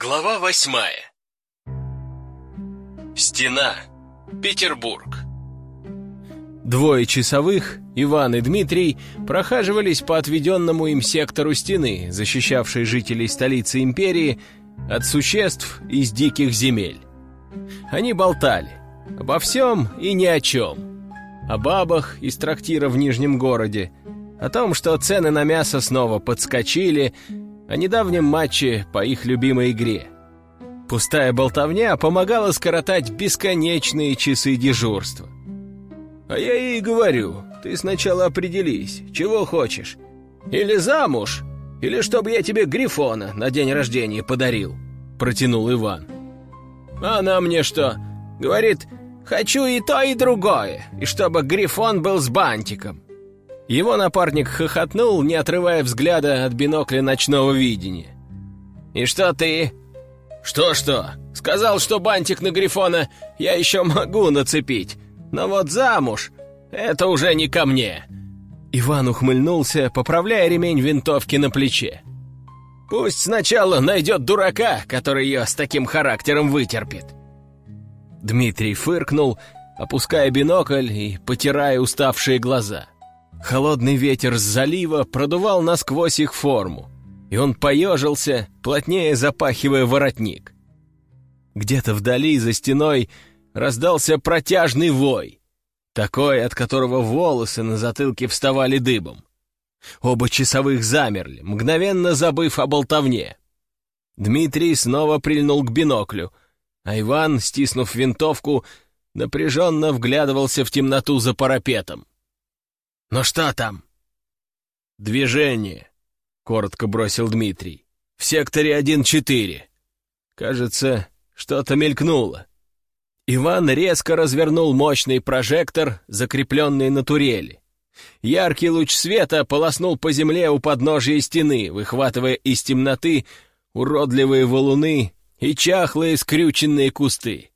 Глава восьмая. Стена. Петербург. Двое часовых, Иван и Дмитрий, прохаживались по отведенному им сектору стены, защищавшей жителей столицы империи от существ из диких земель. Они болтали обо всем и ни о чем. О бабах из трактира в Нижнем городе, о том, что цены на мясо снова подскочили, о недавнем матче по их любимой игре. Пустая болтовня помогала скоротать бесконечные часы дежурства. А я ей говорю, ты сначала определись, чего хочешь. Или замуж, или чтобы я тебе Грифона на день рождения подарил, протянул Иван. А она мне что? Говорит, хочу и то, и другое, и чтобы Грифон был с бантиком. Его напарник хохотнул, не отрывая взгляда от бинокля ночного видения. «И что ты?» «Что-что? Сказал, что бантик на Грифона я еще могу нацепить, но вот замуж — это уже не ко мне!» Иван ухмыльнулся, поправляя ремень винтовки на плече. «Пусть сначала найдет дурака, который ее с таким характером вытерпит!» Дмитрий фыркнул, опуская бинокль и потирая уставшие глаза — Холодный ветер с залива продувал насквозь их форму, и он поежился, плотнее запахивая воротник. Где-то вдали, за стеной, раздался протяжный вой, такой, от которого волосы на затылке вставали дыбом. Оба часовых замерли, мгновенно забыв о болтовне. Дмитрий снова прильнул к биноклю, а Иван, стиснув винтовку, напряженно вглядывался в темноту за парапетом. «Ну что там?» «Движение», — коротко бросил Дмитрий. «В секторе 1-4. Кажется, что-то мелькнуло». Иван резко развернул мощный прожектор, закрепленный на турели. Яркий луч света полоснул по земле у подножия стены, выхватывая из темноты уродливые валуны и чахлые скрюченные кусты.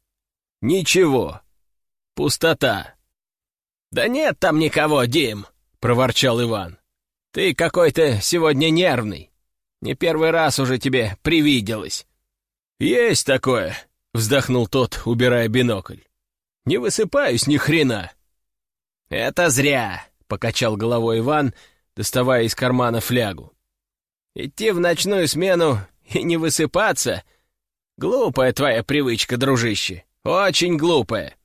Ничего. Пустота. «Да нет там никого, Дим!» — проворчал Иван. «Ты какой-то сегодня нервный. Не первый раз уже тебе привиделось». «Есть такое», — вздохнул тот, убирая бинокль. «Не высыпаюсь ни хрена». «Это зря», — покачал головой Иван, доставая из кармана флягу. «Идти в ночную смену и не высыпаться — глупая твоя привычка, дружище, очень глупая».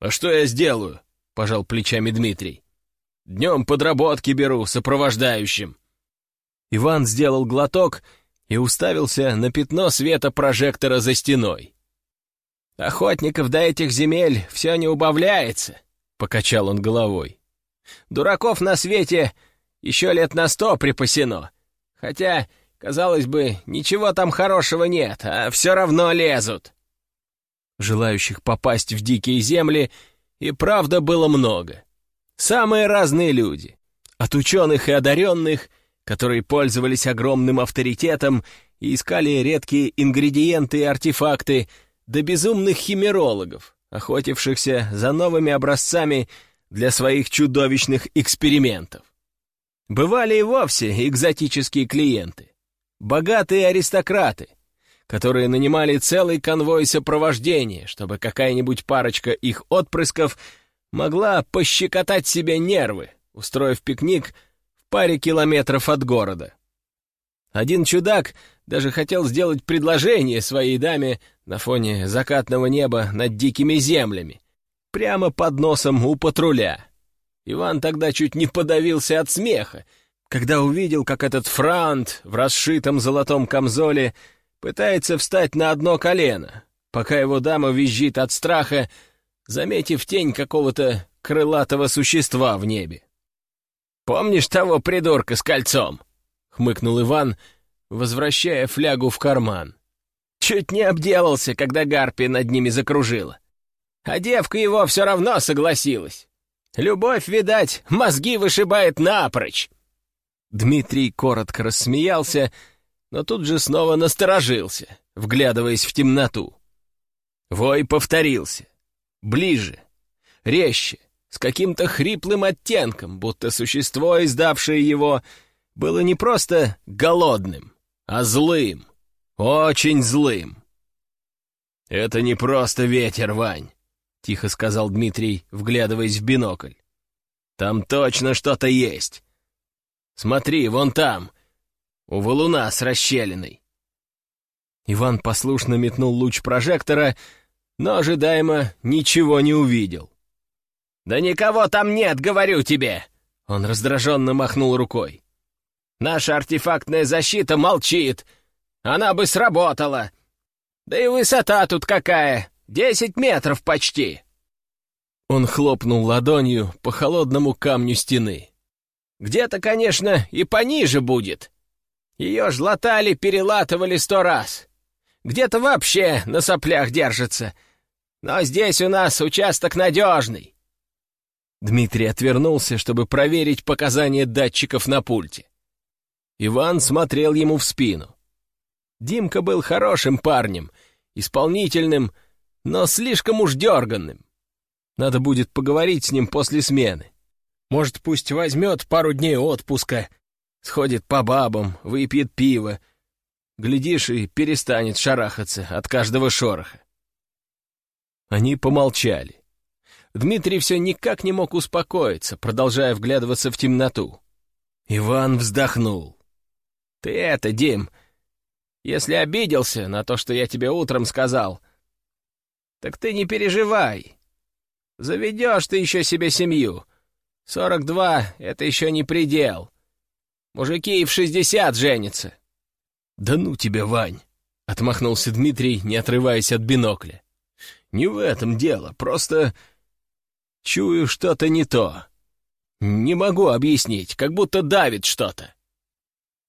«А что я сделаю?» — пожал плечами Дмитрий. «Днем подработки беру сопровождающим». Иван сделал глоток и уставился на пятно света прожектора за стеной. «Охотников до этих земель все не убавляется», — покачал он головой. «Дураков на свете еще лет на сто припасено. Хотя, казалось бы, ничего там хорошего нет, а все равно лезут». Желающих попасть в дикие земли — и правда было много. Самые разные люди. От ученых и одаренных, которые пользовались огромным авторитетом и искали редкие ингредиенты и артефакты, до безумных химерологов, охотившихся за новыми образцами для своих чудовищных экспериментов. Бывали и вовсе экзотические клиенты, богатые аристократы, которые нанимали целый конвой сопровождения, чтобы какая-нибудь парочка их отпрысков могла пощекотать себе нервы, устроив пикник в паре километров от города. Один чудак даже хотел сделать предложение своей даме на фоне закатного неба над дикими землями, прямо под носом у патруля. Иван тогда чуть не подавился от смеха, когда увидел, как этот франт в расшитом золотом камзоле пытается встать на одно колено, пока его дама визжит от страха, заметив тень какого-то крылатого существа в небе. «Помнишь того придурка с кольцом?» — хмыкнул Иван, возвращая флягу в карман. Чуть не обделался, когда гарпия над ними закружила. А девка его все равно согласилась. Любовь, видать, мозги вышибает напрочь. Дмитрий коротко рассмеялся, — но тут же снова насторожился, вглядываясь в темноту. Вой повторился. Ближе, резче, с каким-то хриплым оттенком, будто существо, издавшее его, было не просто голодным, а злым. Очень злым. «Это не просто ветер, Вань», — тихо сказал Дмитрий, вглядываясь в бинокль. «Там точно что-то есть. Смотри, вон там, у валуна с расщелиной». Иван послушно метнул луч прожектора, но ожидаемо ничего не увидел. «Да никого там нет, говорю тебе!» Он раздраженно махнул рукой. «Наша артефактная защита молчит. Она бы сработала. Да и высота тут какая! Десять метров почти!» Он хлопнул ладонью по холодному камню стены. «Где-то, конечно, и пониже будет. Ее ж латали, перелатывали сто раз. Где-то вообще на соплях держится. Но здесь у нас участок надежный. Дмитрий отвернулся, чтобы проверить показания датчиков на пульте. Иван смотрел ему в спину. Димка был хорошим парнем, исполнительным, но слишком уж дерганным. Надо будет поговорить с ним после смены. Может, пусть возьмет пару дней отпуска, сходит по бабам, выпьет пиво, Глядишь, и перестанет шарахаться от каждого шороха. Они помолчали. Дмитрий все никак не мог успокоиться, продолжая вглядываться в темноту. Иван вздохнул. «Ты это, Дим, если обиделся на то, что я тебе утром сказал, так ты не переживай. Заведешь ты еще себе семью. Сорок два — это еще не предел. Мужики и в шестьдесят женятся. «Да ну тебя, Вань!» — отмахнулся Дмитрий, не отрываясь от бинокля. «Не в этом дело, просто чую что-то не то. Не могу объяснить, как будто давит что-то».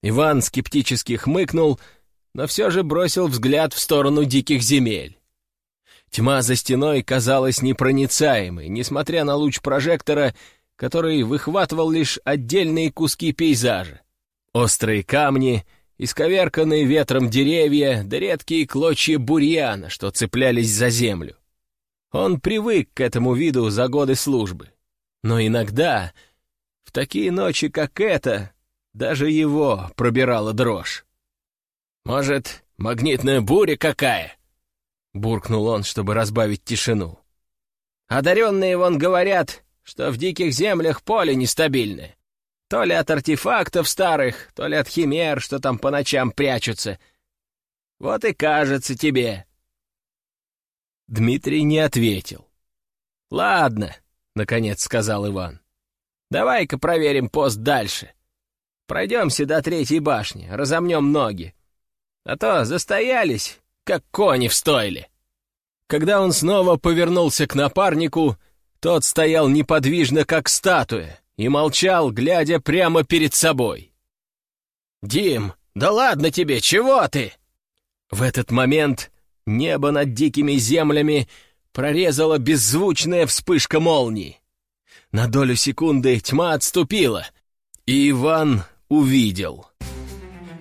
Иван скептически хмыкнул, но все же бросил взгляд в сторону диких земель. Тьма за стеной казалась непроницаемой, несмотря на луч прожектора, который выхватывал лишь отдельные куски пейзажа. Острые камни — исковерканные ветром деревья, да редкие клочья бурьяна, что цеплялись за землю. Он привык к этому виду за годы службы. Но иногда, в такие ночи, как эта, даже его пробирала дрожь. «Может, магнитная буря какая?» — буркнул он, чтобы разбавить тишину. «Одаренные вон говорят, что в диких землях поле нестабильное. То ли от артефактов старых, то ли от химер, что там по ночам прячутся. Вот и кажется тебе». Дмитрий не ответил. «Ладно», — наконец сказал Иван. «Давай-ка проверим пост дальше. Пройдемся до третьей башни, разомнем ноги. А то застоялись, как кони в стойле». Когда он снова повернулся к напарнику, тот стоял неподвижно, как статуя, и молчал, глядя прямо перед собой. «Дим, да ладно тебе, чего ты?» В этот момент небо над дикими землями прорезала беззвучная вспышка молнии. На долю секунды тьма отступила, и Иван увидел.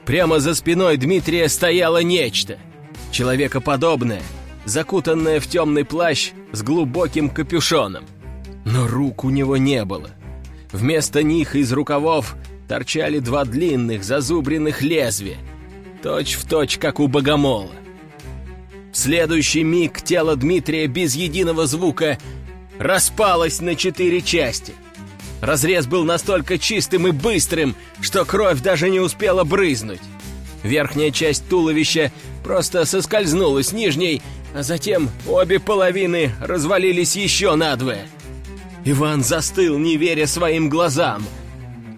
Прямо за спиной Дмитрия стояло нечто, человекоподобное, закутанное в темный плащ с глубоким капюшоном. Но рук у него не было — Вместо них из рукавов торчали два длинных зазубренных лезвия, точь в точь, как у богомола. В следующий миг тело Дмитрия без единого звука распалось на четыре части. Разрез был настолько чистым и быстрым, что кровь даже не успела брызнуть. Верхняя часть туловища просто соскользнула с нижней, а затем обе половины развалились еще надвое. Иван застыл, не веря своим глазам.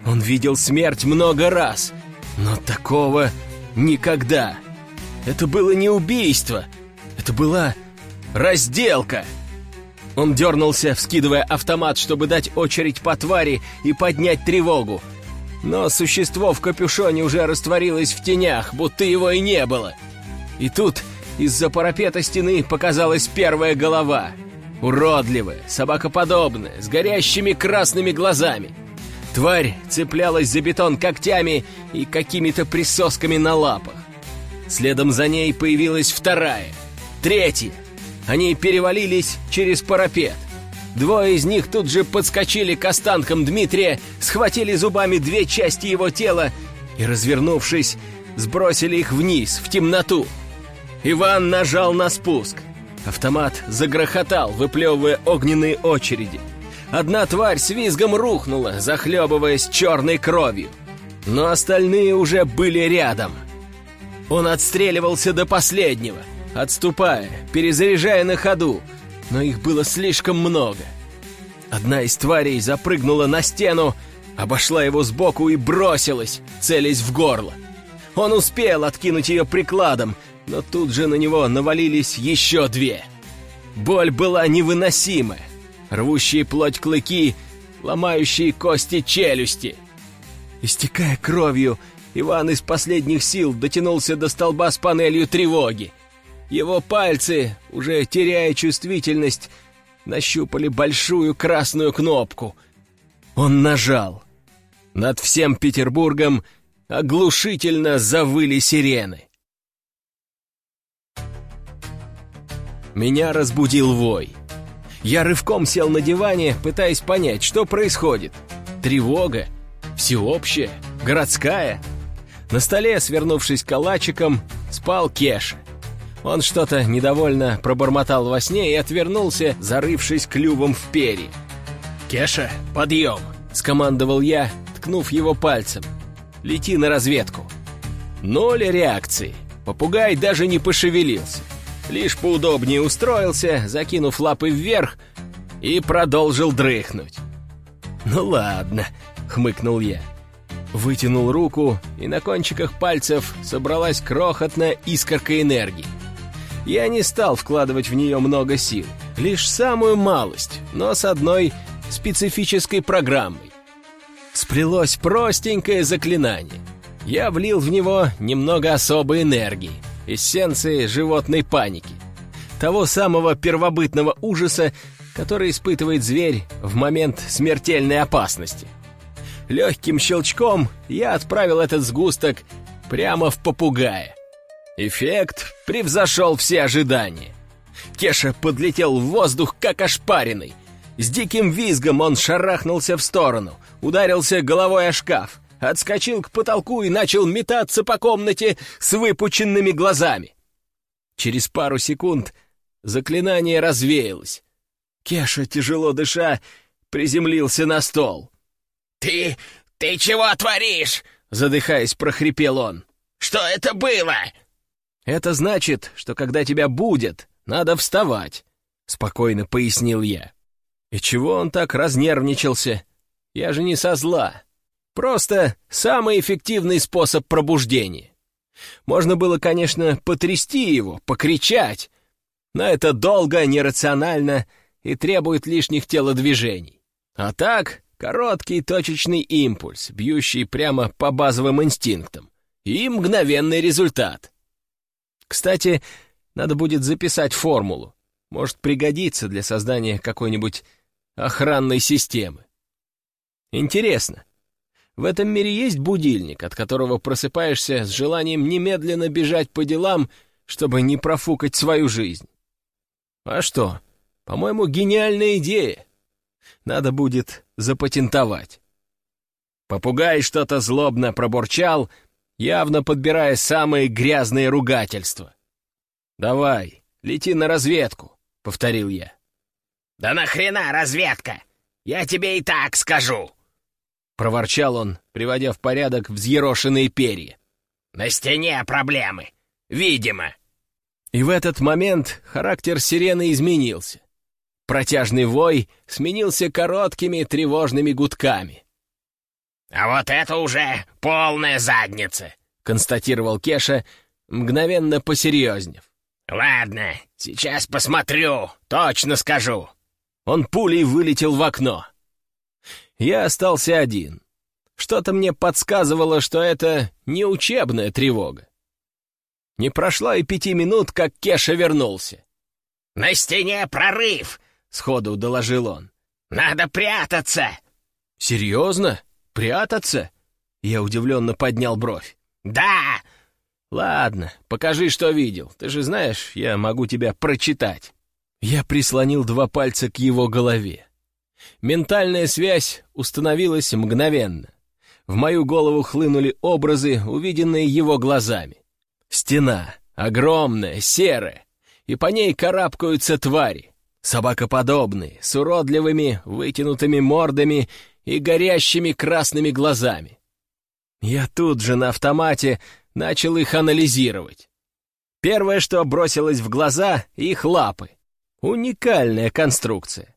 Он видел смерть много раз, но такого никогда. Это было не убийство, это была разделка. Он дернулся, вскидывая автомат, чтобы дать очередь по твари и поднять тревогу. Но существо в капюшоне уже растворилось в тенях, будто его и не было. И тут из-за парапета стены показалась первая голова — Уродливая, собакоподобная, с горящими красными глазами. Тварь цеплялась за бетон когтями и какими-то присосками на лапах. Следом за ней появилась вторая, третья. Они перевалились через парапет. Двое из них тут же подскочили к останкам Дмитрия, схватили зубами две части его тела и, развернувшись, сбросили их вниз, в темноту. Иван нажал на спуск. Автомат загрохотал, выплевывая огненные очереди. Одна тварь с визгом рухнула, захлебываясь черной кровью. Но остальные уже были рядом. Он отстреливался до последнего, отступая, перезаряжая на ходу, но их было слишком много. Одна из тварей запрыгнула на стену, обошла его сбоку и бросилась, целясь в горло. Он успел откинуть ее прикладом, но тут же на него навалились еще две. Боль была невыносимая. Рвущие плоть клыки, ломающие кости челюсти. Истекая кровью, Иван из последних сил дотянулся до столба с панелью тревоги. Его пальцы, уже теряя чувствительность, нащупали большую красную кнопку. Он нажал. Над всем Петербургом оглушительно завыли сирены. Меня разбудил вой. Я рывком сел на диване, пытаясь понять, что происходит. Тревога? Всеобщая? Городская? На столе, свернувшись калачиком, спал Кеша. Он что-то недовольно пробормотал во сне и отвернулся, зарывшись клювом в перья. «Кеша, подъем!» — скомандовал я, ткнув его пальцем. «Лети на разведку». Ноль реакции. Попугай даже не пошевелился. Лишь поудобнее устроился, закинув лапы вверх, и продолжил дрыхнуть. «Ну ладно», — хмыкнул я. Вытянул руку, и на кончиках пальцев собралась крохотная искорка энергии. Я не стал вкладывать в нее много сил, лишь самую малость, но с одной специфической программой. Сплелось простенькое заклинание. Я влил в него немного особой энергии, эссенции животной паники. Того самого первобытного ужаса, который испытывает зверь в момент смертельной опасности. Легким щелчком я отправил этот сгусток прямо в попугая. Эффект превзошел все ожидания. Кеша подлетел в воздух, как ошпаренный. С диким визгом он шарахнулся в сторону, ударился головой о шкаф, отскочил к потолку и начал метаться по комнате с выпученными глазами. Через пару секунд заклинание развеялось. Кеша, тяжело дыша, приземлился на стол. «Ты... ты чего творишь?» — задыхаясь, прохрипел он. «Что это было?» «Это значит, что когда тебя будет, надо вставать», — спокойно пояснил я. «И чего он так разнервничался? Я же не со зла. Просто самый эффективный способ пробуждения. Можно было, конечно, потрясти его, покричать, но это долго, нерационально и требует лишних телодвижений. А так, короткий точечный импульс, бьющий прямо по базовым инстинктам, и мгновенный результат — кстати, надо будет записать формулу. Может пригодиться для создания какой-нибудь охранной системы. Интересно, в этом мире есть будильник, от которого просыпаешься с желанием немедленно бежать по делам, чтобы не профукать свою жизнь? А что? По-моему, гениальная идея. Надо будет запатентовать. Попугай что-то злобно пробурчал, явно подбирая самые грязные ругательства. «Давай, лети на разведку», — повторил я. «Да нахрена разведка? Я тебе и так скажу!» Проворчал он, приводя в порядок взъерошенные перья. «На стене проблемы. Видимо». И в этот момент характер сирены изменился. Протяжный вой сменился короткими тревожными гудками. «А вот это уже полная задница», — констатировал Кеша, мгновенно посерьезнев. «Ладно, сейчас посмотрю, точно скажу». Он пулей вылетел в окно. Я остался один. Что-то мне подсказывало, что это не учебная тревога. Не прошло и пяти минут, как Кеша вернулся. «На стене прорыв!» — сходу доложил он. «Надо прятаться!» «Серьезно?» «Прятаться?» Я удивленно поднял бровь. «Да!» «Ладно, покажи, что видел. Ты же знаешь, я могу тебя прочитать». Я прислонил два пальца к его голове. Ментальная связь установилась мгновенно. в мою голову хлынули образы, увиденные его глазами. Стена, огромная, серая, и по ней карабкаются твари, собакоподобные, с уродливыми, вытянутыми мордами и горящими красными глазами. Я тут же на автомате начал их анализировать. Первое, что бросилось в глаза — их лапы. Уникальная конструкция.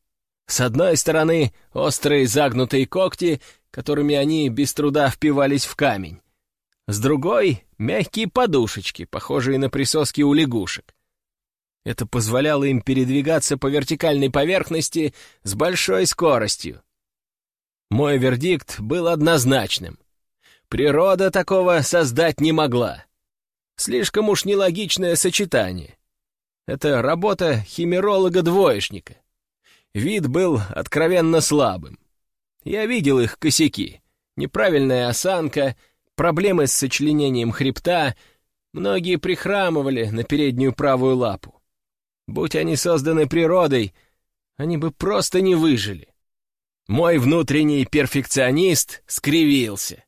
С одной стороны, острые загнутые когти, которыми они без труда впивались в камень. С другой — мягкие подушечки, похожие на присоски у лягушек. Это позволяло им передвигаться по вертикальной поверхности с большой скоростью. Мой вердикт был однозначным. Природа такого создать не могла. Слишком уж нелогичное сочетание. Это работа химеролога-двоечника. Вид был откровенно слабым. Я видел их косяки. Неправильная осанка, проблемы с сочленением хребта, многие прихрамывали на переднюю правую лапу. Будь они созданы природой, они бы просто не выжили. Мой внутренний перфекционист скривился.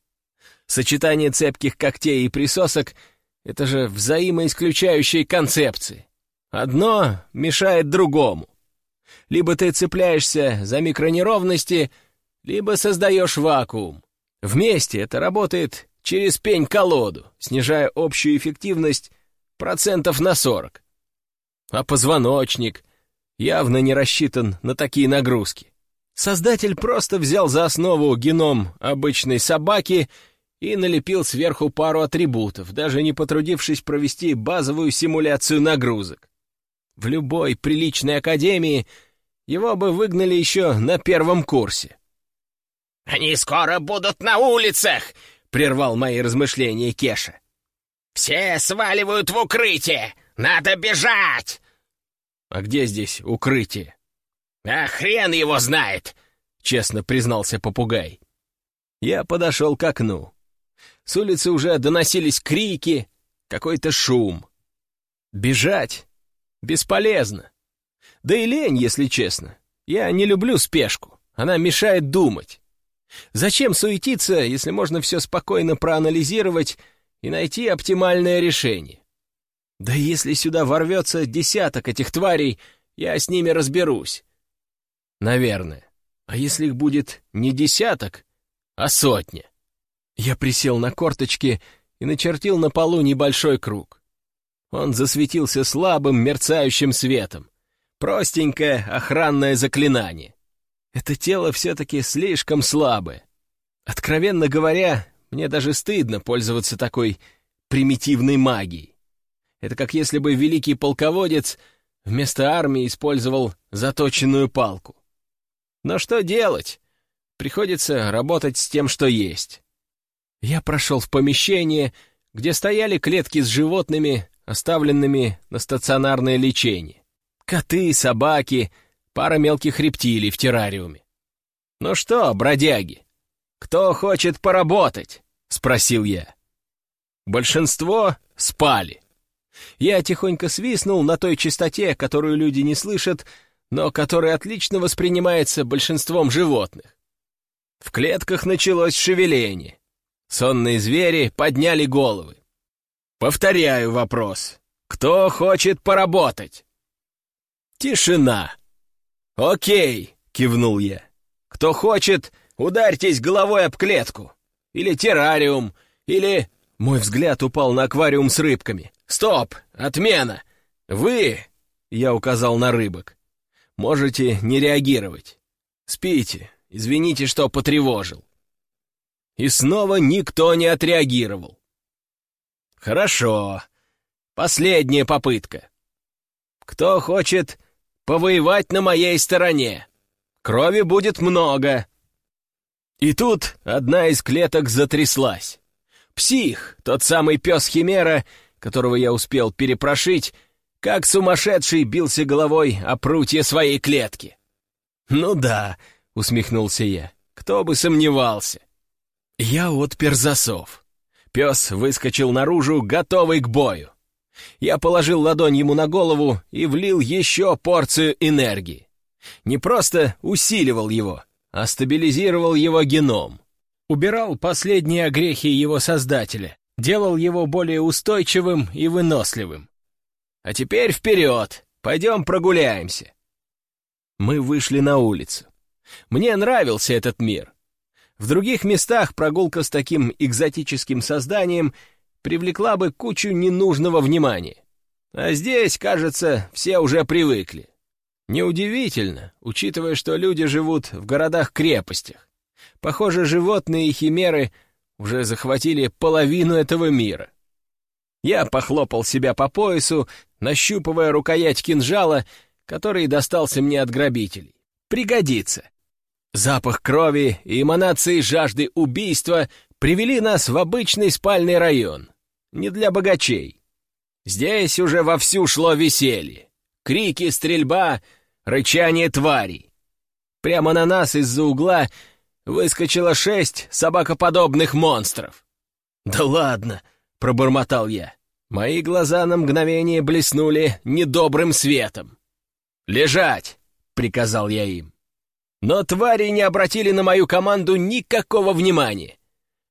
Сочетание цепких когтей и присосок — это же взаимоисключающие концепции. Одно мешает другому. Либо ты цепляешься за микронеровности, либо создаешь вакуум. Вместе это работает через пень-колоду, снижая общую эффективность процентов на 40. А позвоночник явно не рассчитан на такие нагрузки. Создатель просто взял за основу геном обычной собаки и налепил сверху пару атрибутов, даже не потрудившись провести базовую симуляцию нагрузок. В любой приличной академии его бы выгнали еще на первом курсе. «Они скоро будут на улицах!» — прервал мои размышления Кеша. «Все сваливают в укрытие! Надо бежать!» «А где здесь укрытие?» «А хрен его знает!» — честно признался попугай. Я подошел к окну. С улицы уже доносились крики, какой-то шум. Бежать Бесполезно. Да и лень, если честно. Я не люблю спешку. Она мешает думать. Зачем суетиться, если можно все спокойно проанализировать и найти оптимальное решение? Да если сюда ворвется десяток этих тварей, я с ними разберусь. Наверное. А если их будет не десяток, а сотня? Я присел на корточки и начертил на полу небольшой круг. Он засветился слабым, мерцающим светом. Простенькое охранное заклинание. Это тело все-таки слишком слабое. Откровенно говоря, мне даже стыдно пользоваться такой примитивной магией. Это как если бы великий полководец вместо армии использовал заточенную палку. Но что делать? Приходится работать с тем, что есть. Я прошел в помещение, где стояли клетки с животными, оставленными на стационарное лечение. Коты, собаки, пара мелких рептилий в террариуме. «Ну что, бродяги, кто хочет поработать?» — спросил я. Большинство спали. Я тихонько свистнул на той частоте, которую люди не слышат, но которая отлично воспринимается большинством животных. В клетках началось шевеление. Сонные звери подняли головы. Повторяю вопрос. Кто хочет поработать? Тишина. Окей, кивнул я. Кто хочет, ударьтесь головой об клетку. Или террариум, или... Мой взгляд упал на аквариум с рыбками. Стоп, отмена. Вы, я указал на рыбок, можете не реагировать. Спите, извините, что потревожил. И снова никто не отреагировал. «Хорошо. Последняя попытка. Кто хочет повоевать на моей стороне? Крови будет много». И тут одна из клеток затряслась. Псих, тот самый пес Химера, которого я успел перепрошить, как сумасшедший бился головой о прутье своей клетки. «Ну да», — усмехнулся я, — «кто бы сомневался». Я отпер засов. Пес выскочил наружу, готовый к бою. Я положил ладонь ему на голову и влил еще порцию энергии. Не просто усиливал его, а стабилизировал его геном. убирал последние огрехи его создателя, делал его более устойчивым и выносливым. А теперь вперед, пойдем прогуляемся. Мы вышли на улицу. Мне нравился этот мир. В других местах прогулка с таким экзотическим созданием привлекла бы кучу ненужного внимания. А здесь, кажется, все уже привыкли. Неудивительно, учитывая, что люди живут в городах-крепостях. Похоже, животные и химеры уже захватили половину этого мира. Я похлопал себя по поясу, нащупывая рукоять кинжала, который достался мне от грабителей. Пригодится. Запах крови и эманации жажды убийства привели нас в обычный спальный район. Не для богачей. Здесь уже вовсю шло веселье. Крики, стрельба, рычание тварей. Прямо на нас из-за угла выскочило шесть собакоподобных монстров. «Да ладно!» — пробормотал я. Мои глаза на мгновение блеснули недобрым светом. «Лежать!» — приказал я им. Но твари не обратили на мою команду никакого внимания.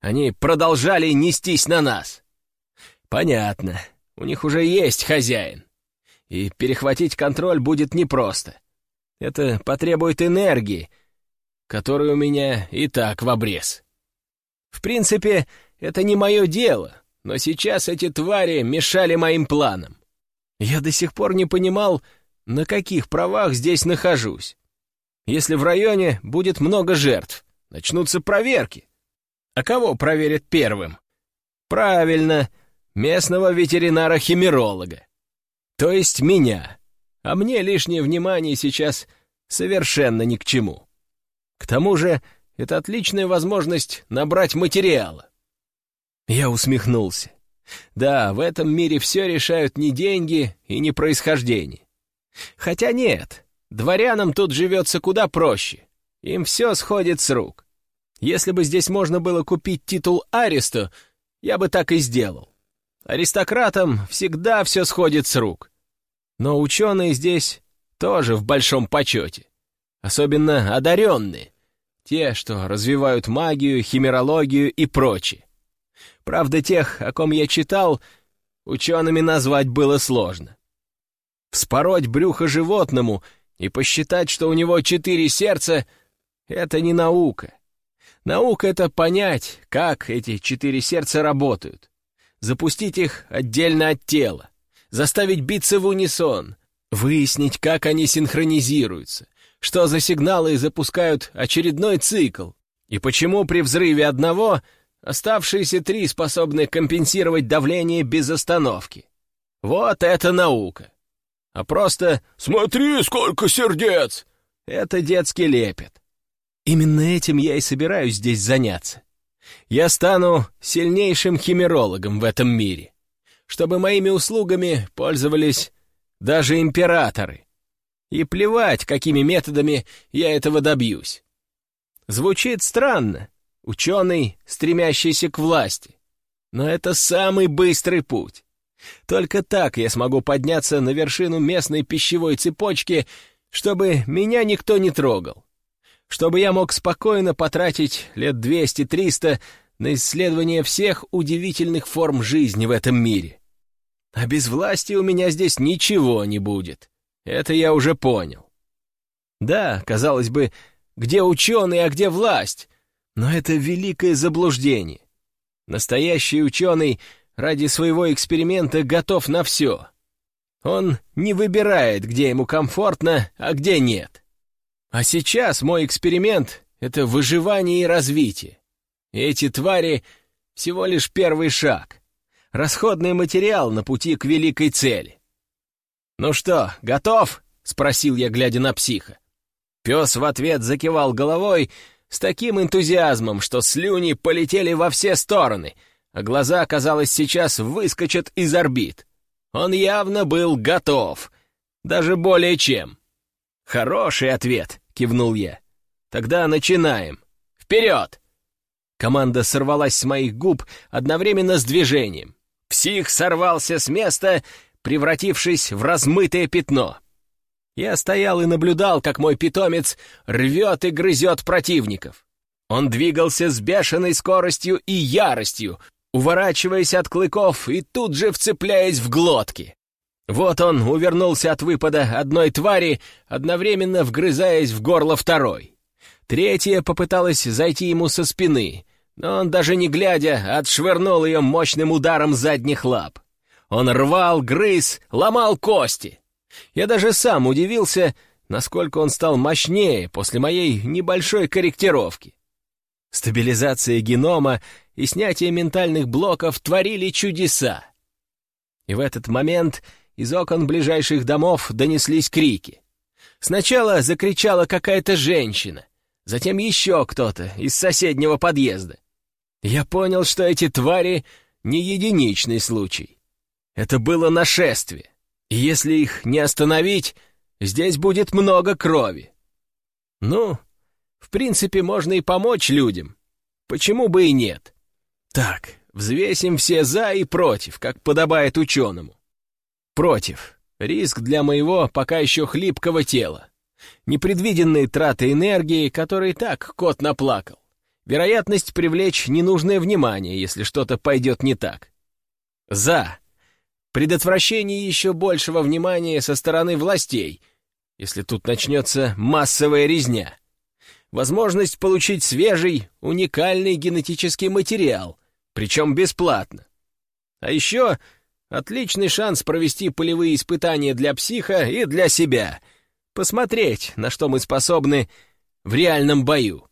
Они продолжали нестись на нас. Понятно, у них уже есть хозяин. И перехватить контроль будет непросто. Это потребует энергии, которой у меня и так в обрез. В принципе, это не мое дело, но сейчас эти твари мешали моим планам. Я до сих пор не понимал, на каких правах здесь нахожусь. Если в районе будет много жертв, начнутся проверки. А кого проверят первым? Правильно, местного ветеринара-химеролога. То есть меня. А мне лишнее внимание сейчас совершенно ни к чему. К тому же, это отличная возможность набрать материала. Я усмехнулся. Да, в этом мире все решают не деньги и не происхождение. Хотя нет, Дворянам тут живется куда проще. Им все сходит с рук. Если бы здесь можно было купить титул Аристо, я бы так и сделал. Аристократам всегда все сходит с рук. Но ученые здесь тоже в большом почете. Особенно одаренные. Те, что развивают магию, химерологию и прочее. Правда, тех, о ком я читал, учеными назвать было сложно. Вспороть брюхо животному — и посчитать, что у него четыре сердца — это не наука. Наука — это понять, как эти четыре сердца работают, запустить их отдельно от тела, заставить биться в унисон, выяснить, как они синхронизируются, что за сигналы запускают очередной цикл, и почему при взрыве одного оставшиеся три способны компенсировать давление без остановки. Вот это наука а просто «Смотри, сколько сердец!» Это детский лепет. Именно этим я и собираюсь здесь заняться. Я стану сильнейшим химерологом в этом мире, чтобы моими услугами пользовались даже императоры. И плевать, какими методами я этого добьюсь. Звучит странно, ученый, стремящийся к власти. Но это самый быстрый путь. Только так я смогу подняться на вершину местной пищевой цепочки, чтобы меня никто не трогал. Чтобы я мог спокойно потратить лет 200-300 на исследование всех удивительных форм жизни в этом мире. А без власти у меня здесь ничего не будет. Это я уже понял. Да, казалось бы, где ученый, а где власть? Но это великое заблуждение. Настоящий ученый — ради своего эксперимента готов на все. Он не выбирает, где ему комфортно, а где нет. А сейчас мой эксперимент — это выживание и развитие. эти твари — всего лишь первый шаг. Расходный материал на пути к великой цели. «Ну что, готов?» — спросил я, глядя на психа. Пес в ответ закивал головой с таким энтузиазмом, что слюни полетели во все стороны — а глаза, казалось, сейчас выскочат из орбит. Он явно был готов, даже более чем. «Хороший ответ», — кивнул я. «Тогда начинаем. Вперед!» Команда сорвалась с моих губ одновременно с движением. Псих сорвался с места, превратившись в размытое пятно. Я стоял и наблюдал, как мой питомец рвет и грызет противников. Он двигался с бешеной скоростью и яростью, уворачиваясь от клыков и тут же вцепляясь в глотки. Вот он увернулся от выпада одной твари, одновременно вгрызаясь в горло второй. Третья попыталась зайти ему со спины, но он даже не глядя отшвырнул ее мощным ударом задних лап. Он рвал, грыз, ломал кости. Я даже сам удивился, насколько он стал мощнее после моей небольшой корректировки. Стабилизация генома и снятие ментальных блоков творили чудеса. И в этот момент из окон ближайших домов донеслись крики. Сначала закричала какая-то женщина, затем еще кто-то из соседнего подъезда. Я понял, что эти твари — не единичный случай. Это было нашествие, и если их не остановить, здесь будет много крови. Ну, в принципе, можно и помочь людям. Почему бы и нет? Так, взвесим все «за» и «против», как подобает ученому. Против. Риск для моего пока еще хлипкого тела. Непредвиденные траты энергии, которые так кот наплакал. Вероятность привлечь ненужное внимание, если что-то пойдет не так. За. Предотвращение еще большего внимания со стороны властей, если тут начнется массовая резня. Возможность получить свежий, уникальный генетический материал, причем бесплатно. А еще отличный шанс провести полевые испытания для психа и для себя, посмотреть, на что мы способны в реальном бою.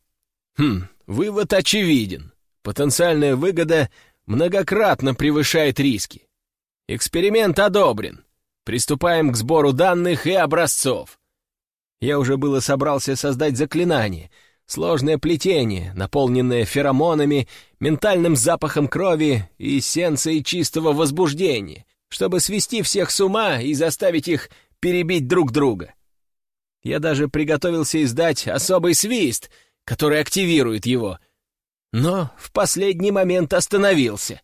Хм, вывод очевиден. Потенциальная выгода многократно превышает риски. Эксперимент одобрен. Приступаем к сбору данных и образцов. Я уже было собрался создать заклинание, сложное плетение, наполненное феромонами, ментальным запахом крови и эссенцией чистого возбуждения, чтобы свести всех с ума и заставить их перебить друг друга. Я даже приготовился издать особый свист, который активирует его, но в последний момент остановился.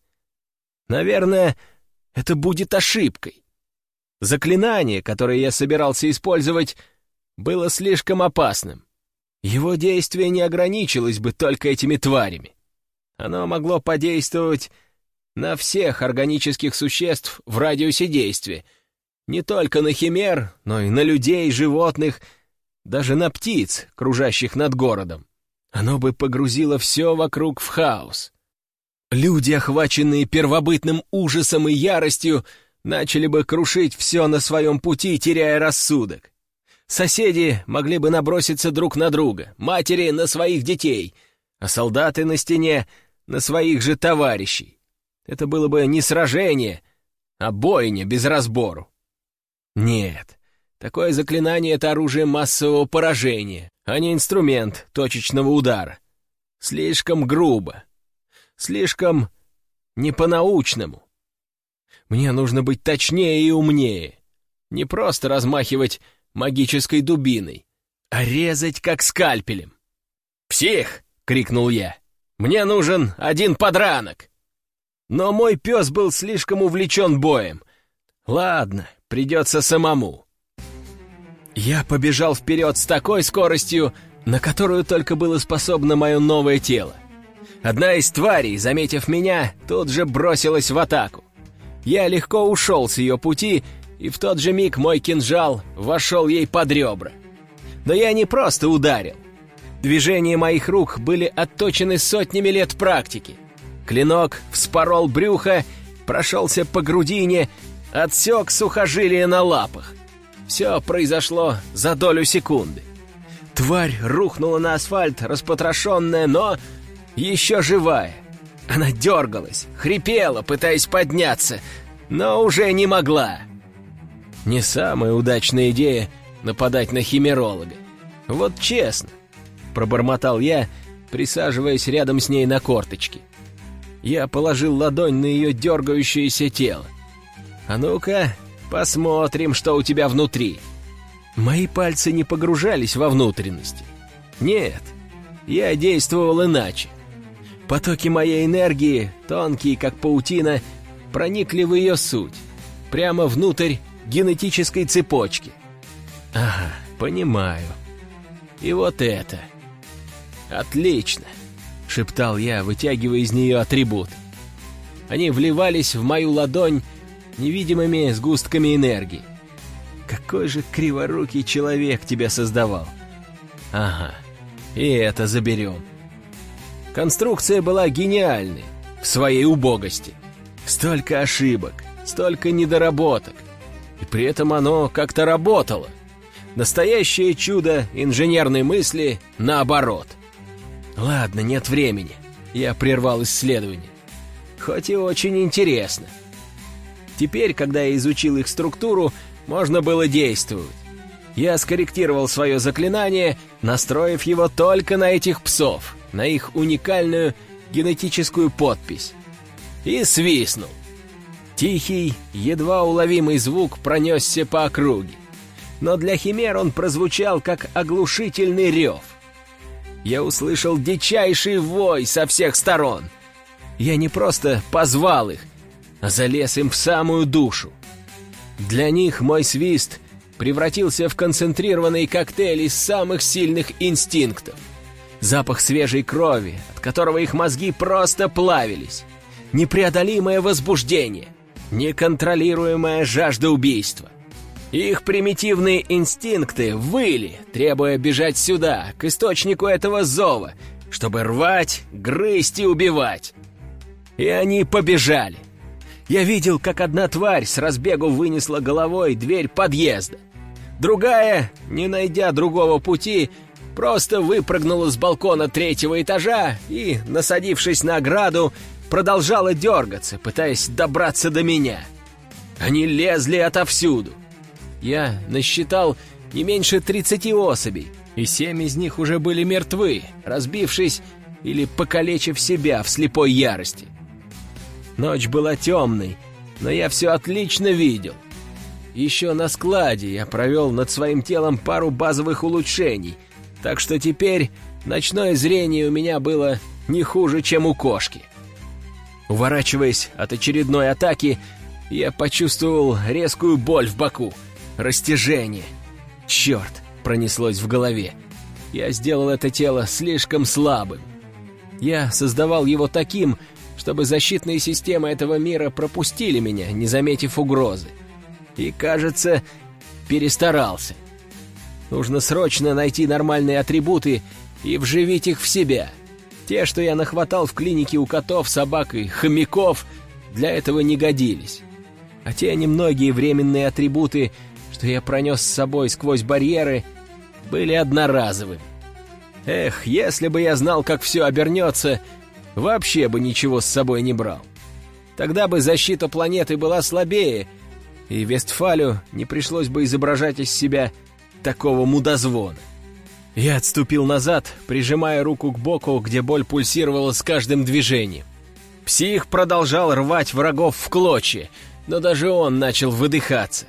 Наверное, это будет ошибкой. Заклинание, которое я собирался использовать, было слишком опасным. Его действие не ограничилось бы только этими тварями. Оно могло подействовать на всех органических существ в радиусе действия, не только на химер, но и на людей, животных, даже на птиц, кружащих над городом. Оно бы погрузило все вокруг в хаос. Люди, охваченные первобытным ужасом и яростью, начали бы крушить все на своем пути, теряя рассудок. Соседи могли бы наброситься друг на друга, матери — на своих детей, а солдаты на стене — на своих же товарищей. Это было бы не сражение, а бойня без разбору. Нет, такое заклинание — это оружие массового поражения, а не инструмент точечного удара. Слишком грубо, слишком не по-научному. Мне нужно быть точнее и умнее. Не просто размахивать магической дубиной, а резать как скальпелем. «Псих!» — крикнул я. «Мне нужен один подранок!» Но мой пес был слишком увлечен боем. Ладно, придется самому. Я побежал вперед с такой скоростью, на которую только было способно мое новое тело. Одна из тварей, заметив меня, тут же бросилась в атаку. Я легко ушел с ее пути, и в тот же миг мой кинжал вошел ей под ребра. Но я не просто ударил. Движения моих рук были отточены сотнями лет практики. Клинок вспорол брюхо, прошелся по грудине, отсек сухожилие на лапах. Все произошло за долю секунды. Тварь рухнула на асфальт, распотрошенная, но еще живая. Она дергалась, хрипела, пытаясь подняться, но уже не могла. Не самая удачная идея нападать на химеролога. Вот честно, пробормотал я, присаживаясь рядом с ней на корточки. Я положил ладонь на ее дергающееся тело. «А ну-ка, посмотрим, что у тебя внутри». Мои пальцы не погружались во внутренности. Нет, я действовал иначе. Потоки моей энергии, тонкие, как паутина, проникли в ее суть, прямо внутрь генетической цепочки. Ага, понимаю. И вот это. Отлично. — шептал я, вытягивая из нее атрибут. Они вливались в мою ладонь невидимыми сгустками энергии. Какой же криворукий человек тебя создавал. Ага, и это заберем. Конструкция была гениальной в своей убогости. Столько ошибок, столько недоработок. И при этом оно как-то работало. Настоящее чудо инженерной мысли наоборот. Ладно, нет времени. Я прервал исследование. Хоть и очень интересно. Теперь, когда я изучил их структуру, можно было действовать. Я скорректировал свое заклинание, настроив его только на этих псов, на их уникальную генетическую подпись. И свистнул. Тихий, едва уловимый звук пронесся по округе. Но для химер он прозвучал, как оглушительный рев. Я услышал дичайший вой со всех сторон. Я не просто позвал их, а залез им в самую душу. Для них мой свист превратился в концентрированный коктейль из самых сильных инстинктов. Запах свежей крови, от которого их мозги просто плавились. Непреодолимое возбуждение, неконтролируемая жажда убийства. Их примитивные инстинкты выли, требуя бежать сюда, к источнику этого зова, чтобы рвать, грызть и убивать. И они побежали. Я видел, как одна тварь с разбегу вынесла головой дверь подъезда. Другая, не найдя другого пути, просто выпрыгнула с балкона третьего этажа и, насадившись на ограду, продолжала дергаться, пытаясь добраться до меня. Они лезли отовсюду. Я насчитал не меньше 30 особей, и семь из них уже были мертвы, разбившись или покалечив себя в слепой ярости. Ночь была темной, но я все отлично видел. Еще на складе я провел над своим телом пару базовых улучшений, так что теперь ночное зрение у меня было не хуже, чем у кошки. Уворачиваясь от очередной атаки, я почувствовал резкую боль в боку, растяжение. Черт, пронеслось в голове. Я сделал это тело слишком слабым. Я создавал его таким, чтобы защитные системы этого мира пропустили меня, не заметив угрозы. И, кажется, перестарался. Нужно срочно найти нормальные атрибуты и вживить их в себя. Те, что я нахватал в клинике у котов, собак и хомяков, для этого не годились. А те немногие временные атрибуты, что я пронес с собой сквозь барьеры, были одноразовыми. Эх, если бы я знал, как все обернется, вообще бы ничего с собой не брал. Тогда бы защита планеты была слабее, и Вестфалю не пришлось бы изображать из себя такого мудозвона. Я отступил назад, прижимая руку к боку, где боль пульсировала с каждым движением. Псих продолжал рвать врагов в клочья, но даже он начал выдыхаться.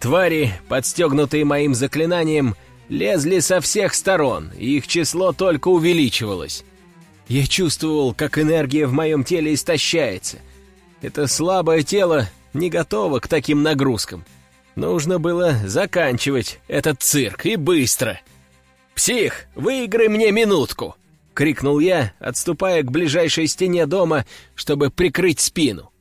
Твари, подстегнутые моим заклинанием, лезли со всех сторон, и их число только увеличивалось. Я чувствовал, как энергия в моем теле истощается. Это слабое тело не готово к таким нагрузкам. Нужно было заканчивать этот цирк, и быстро. «Псих, выиграй мне минутку!» — крикнул я, отступая к ближайшей стене дома, чтобы прикрыть спину.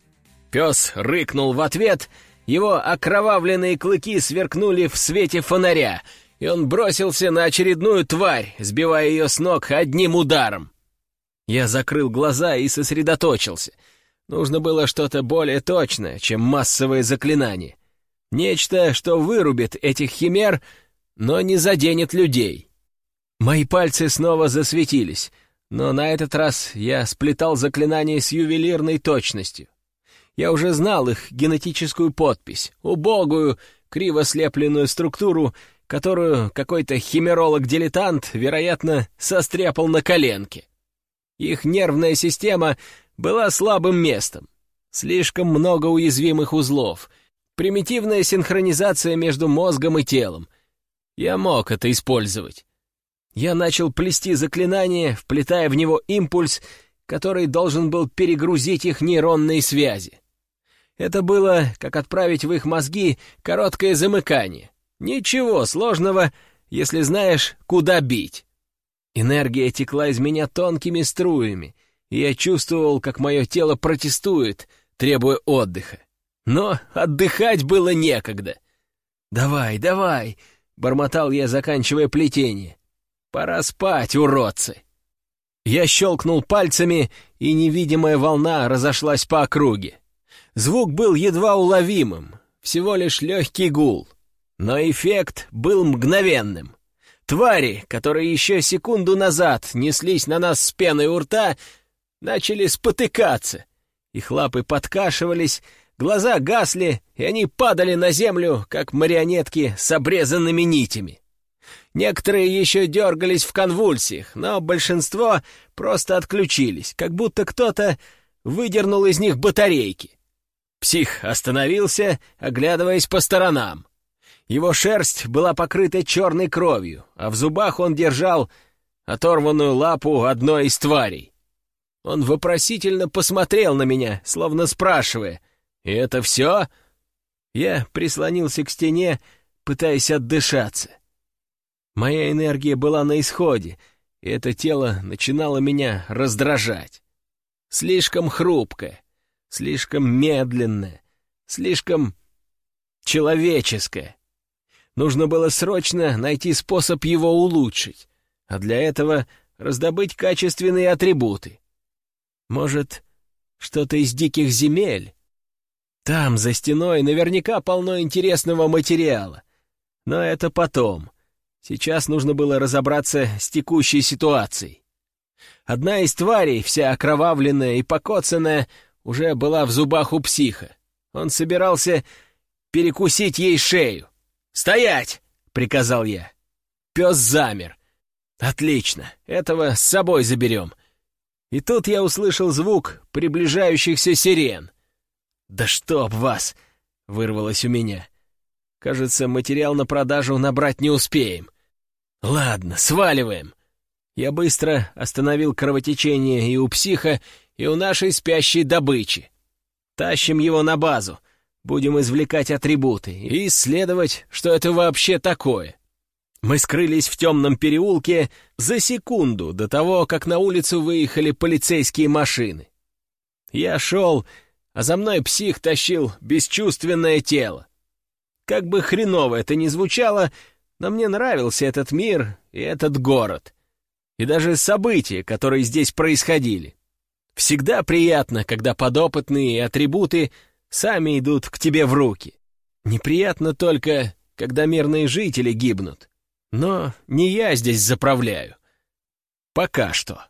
Пес рыкнул в ответ, его окровавленные клыки сверкнули в свете фонаря, и он бросился на очередную тварь, сбивая ее с ног одним ударом. Я закрыл глаза и сосредоточился. Нужно было что-то более точное, чем массовые заклинания. Нечто, что вырубит этих химер, но не заденет людей. Мои пальцы снова засветились, но на этот раз я сплетал заклинания с ювелирной точностью. Я уже знал их генетическую подпись, убогую, криво слепленную структуру, которую какой-то химеролог-дилетант, вероятно, состряпал на коленке. Их нервная система была слабым местом. Слишком много уязвимых узлов. Примитивная синхронизация между мозгом и телом. Я мог это использовать. Я начал плести заклинание, вплетая в него импульс, который должен был перегрузить их нейронные связи. Это было, как отправить в их мозги короткое замыкание. Ничего сложного, если знаешь, куда бить. Энергия текла из меня тонкими струями, и я чувствовал, как мое тело протестует, требуя отдыха. Но отдыхать было некогда. «Давай, давай!» — бормотал я, заканчивая плетение. «Пора спать, уродцы!» Я щелкнул пальцами, и невидимая волна разошлась по округе. Звук был едва уловимым, всего лишь легкий гул. Но эффект был мгновенным. Твари, которые еще секунду назад неслись на нас с пеной у рта, начали спотыкаться. Их лапы подкашивались, глаза гасли, и они падали на землю, как марионетки с обрезанными нитями. Некоторые еще дергались в конвульсиях, но большинство просто отключились, как будто кто-то выдернул из них батарейки. Псих остановился, оглядываясь по сторонам. Его шерсть была покрыта черной кровью, а в зубах он держал оторванную лапу одной из тварей. Он вопросительно посмотрел на меня, словно спрашивая, «И это все?» Я прислонился к стене, пытаясь отдышаться. Моя энергия была на исходе, и это тело начинало меня раздражать. Слишком хрупкое, слишком медленное, слишком человеческое. Нужно было срочно найти способ его улучшить, а для этого раздобыть качественные атрибуты. Может, что-то из диких земель? Там, за стеной, наверняка полно интересного материала. Но это потом. Сейчас нужно было разобраться с текущей ситуацией. Одна из тварей, вся окровавленная и покоцанная, уже была в зубах у психа. Он собирался перекусить ей шею. «Стоять!» — приказал я. Пес замер. «Отлично, этого с собой заберем». И тут я услышал звук приближающихся сирен. «Да чтоб вас!» — вырвалось у меня. «Кажется, материал на продажу набрать не успеем. Ладно, сваливаем». Я быстро остановил кровотечение и у психа, и у нашей спящей добычи. Тащим его на базу. Будем извлекать атрибуты и исследовать, что это вообще такое. Мы скрылись в темном переулке за секунду до того, как на улицу выехали полицейские машины. Я шел, а за мной псих тащил бесчувственное тело. Как бы хреново это ни звучало, но мне нравился этот мир и этот город. И даже события, которые здесь происходили. Всегда приятно, когда подопытные атрибуты сами идут к тебе в руки. Неприятно только, когда мирные жители гибнут. Но не я здесь заправляю. Пока что.